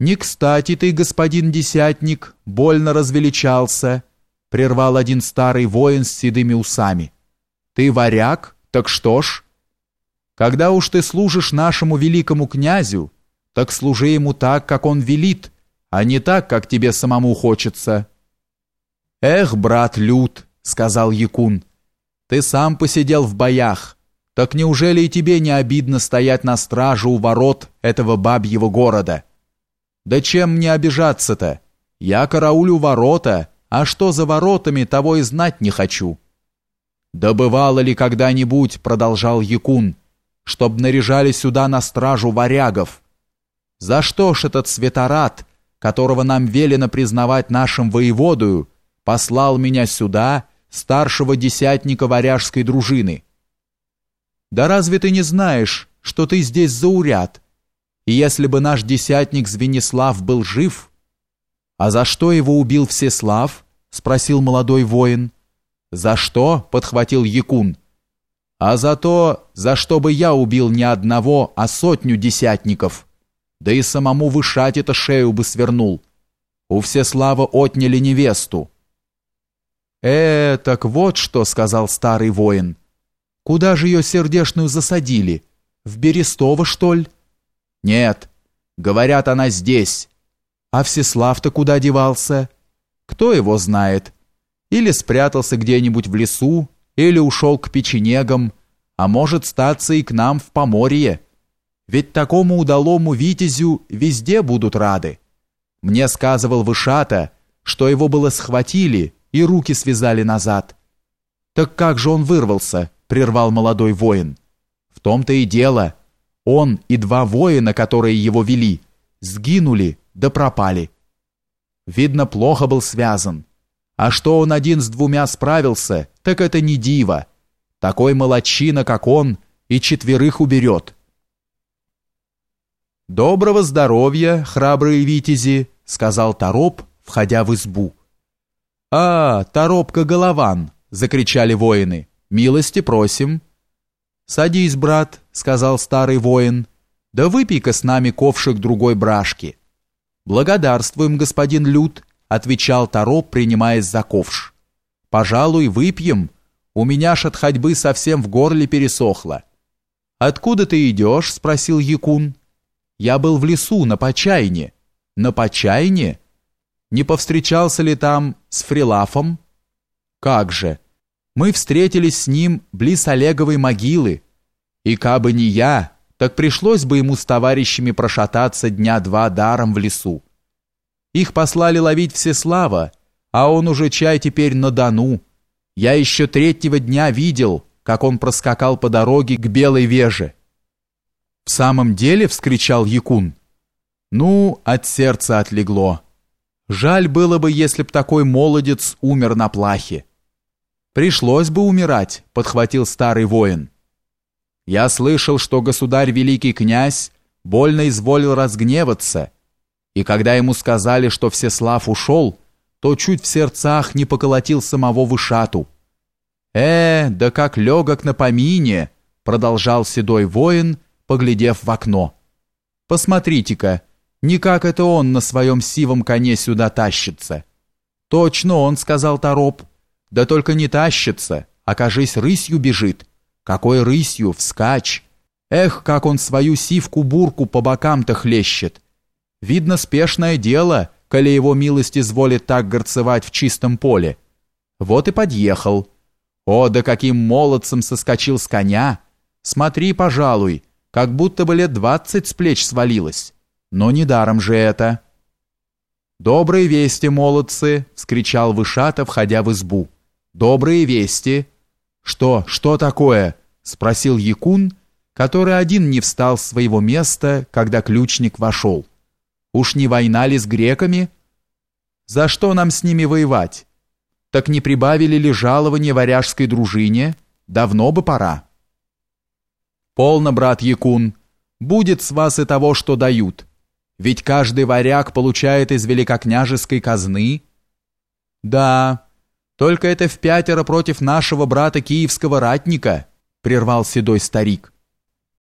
Не кстати ты, господин десятник, больно развеличался, прервал один старый воин с седыми усами. Ты варяг? Так что ж? Когда уж ты служишь нашему великому князю, так служи ему так, как он велит, а не так, как тебе самому хочется. Эх, брат Люд, сказал Якун, ты сам посидел в боях, так неужели и тебе не обидно стоять на страже у ворот этого бабьего города? Да чем мне обижаться-то? Я караулю ворота, а что за воротами, того и знать не хочу. Да бывало ли когда-нибудь, продолжал Якун, чтоб наряжали сюда на стражу варягов? За что ж этот светорат, которого нам велено признавать нашим воеводою, послал меня сюда, старшего десятника варяжской дружины? Да разве ты не знаешь, что ты здесь зауряд? И если бы наш десятник Звенислав был жив... А за что его убил Всеслав? Спросил молодой воин. За что? Подхватил Якун. А за то, за что бы я убил не одного, а сотню десятников. Да и самому вышать это шею бы свернул. У Всеслава отняли невесту. «Э, так вот что», — сказал старый воин. «Куда же ее сердешную засадили? В Берестово, что ли?» «Нет, говорят, она здесь. А Всеслав-то куда девался? Кто его знает? Или спрятался где-нибудь в лесу, или ушел к печенегам, а может статься и к нам в Поморье. Ведь такому удалому витязю везде будут рады. Мне сказывал Вышата, что его было схватили и руки связали назад. Так как же он вырвался?» прервал молодой воин. В том-то и дело, он и два воина, которые его вели, сгинули да пропали. Видно, плохо был связан. А что он один с двумя справился, так это не диво. Такой молодчина, как он, и четверых уберет. «Доброго здоровья, храбрые витязи!» — сказал Тороп, входя в избу. «А, Торопка Голован!» — закричали воины. «Милости просим!» «Садись, брат», — сказал старый воин, — «да выпей-ка с нами ковшик другой брашки». «Благодарствуем, господин Люд», — отвечал Тароп, принимаясь за ковш. «Пожалуй, выпьем. У меня ж от ходьбы совсем в горле пересохло». «Откуда ты идешь?» — спросил Якун. «Я был в лесу, на Почайне». «На Почайне? Не повстречался ли там с Фрилафом?» «Как же!» Мы встретились с ним близ Олеговой могилы, и кабы не я, так пришлось бы ему с товарищами прошататься дня два даром в лесу. Их послали ловить Всеслава, а он уже чай теперь на Дону. Я еще третьего дня видел, как он проскакал по дороге к Белой Веже. «В самом деле?» — вскричал Якун. «Ну, от сердца отлегло. Жаль было бы, если б такой молодец умер на плахе». Пришлось бы умирать, подхватил старый воин. Я слышал, что государь великий князь больно изволил разгневаться, и когда ему сказали, что Всеслав ушел, то чуть в сердцах не поколотил самого вышату. «Э, да как легок на помине!» продолжал седой воин, поглядев в окно. «Посмотрите-ка, никак это он на своем сивом коне сюда тащится». «Точно он», — сказал Тороп, — да только не тащится, а, кажись, рысью бежит. Какой рысью, вскачь! Эх, как он свою сивку-бурку по бокам-то хлещет! Видно, спешное дело, коли его милость изволит так горцевать в чистом поле. Вот и подъехал. О, да каким молодцем соскочил с коня! Смотри, пожалуй, как будто бы лет двадцать с плеч свалилось. Но недаром же это. «Добрые вести, молодцы!» — вскричал Вышата, входя в избу. «Добрые вести!» «Что, что такое?» — спросил Якун, который один не встал с своего места, когда ключник вошел. «Уж не война ли с греками?» «За что нам с ними воевать? Так не прибавили ли жалование варяжской дружине? Давно бы пора». «Полно, брат Якун, будет с вас и того, что дают. Ведь каждый варяг получает из великокняжеской казны». «Да, только это в пятеро против нашего брата киевского ратника, прервал седой старик.